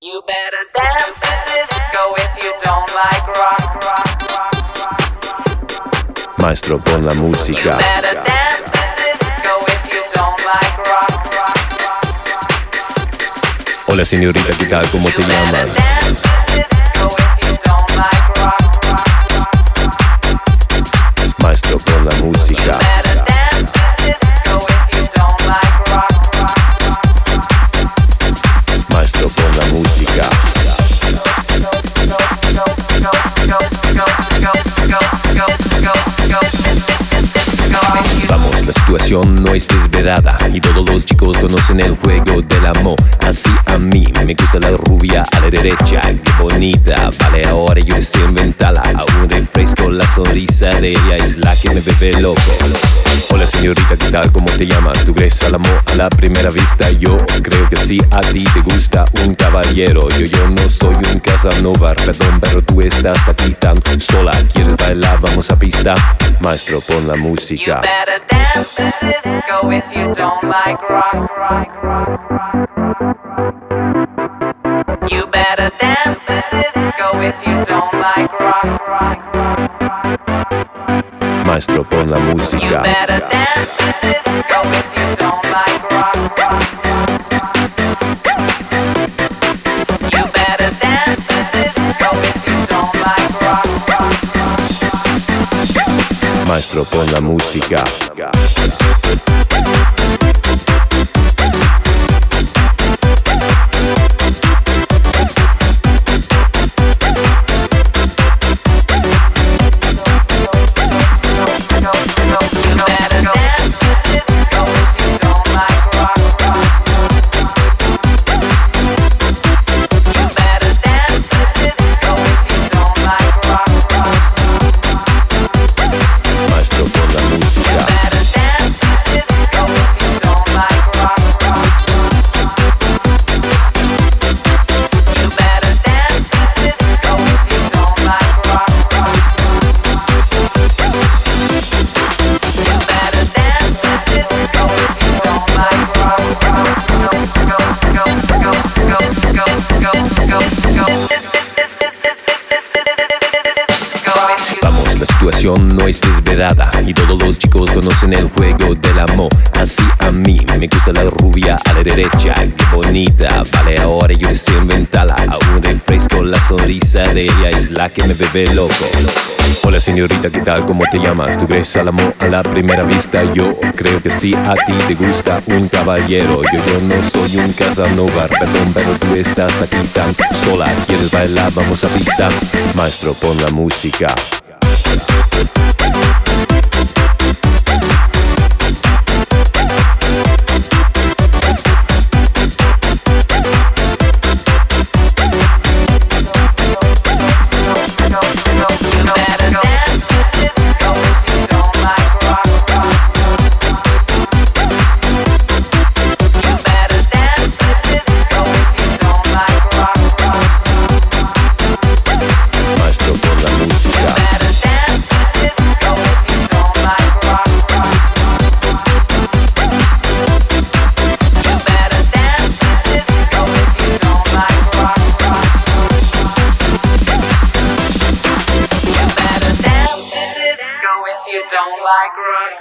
You better dance to disco if you don't like rock, rock, rock, Maestro, pon la You música. better dance to disco if you don't like rock, rock, Hola señorita, ¿qué tal? ¿Cómo te You llamas? you like rock, rock, Maestro, pon la música. Situación no es desvelada y todos los chicos conocen el juego del amor. Así a mí me gusta la rubia a la derecha, qué bonita. Vale, ahora yo deseo inventarla. Aún refresco la sonrisa de ella, es la que me bebe loco. Hola señorita, ¿qué tal? ¿Cómo te llamas? ¿Tú crees al amor a la primera vista? Yo creo que sí, a ti te gusta un caballero. Yo, yo no soy un Casanova, perdón, pero tú estás aquí tan sola. ¿Quieres bailar? Vamos a pista. Maestro, pon la música. Better dance to disco if you don't like rock, rock, rock. You better dance to disco if you don't like rock, rock. Maestro, pon la You better dance to disco if you don't like rock, rock. You Maestro, pon la música. No es desvelada y todos los chicos conocen el juego del amor. Así a mí me gusta la rubia a la derecha, qué bonita. Vale, ahora yo deseo inventarla. Aún refresco la sonrisa de ella, es la que me bebe loco. Hola señorita, ¿qué tal? ¿Cómo te llamas? ¿Tú crees al amor a la primera vista? Yo creo que sí, a ti te gusta un caballero. Yo, yo no soy un Casanova, perdón, pero tú estás aquí tan sola. ¿Quieres bailar? Vamos a pista. Maestro, pon la música. you don't like rock.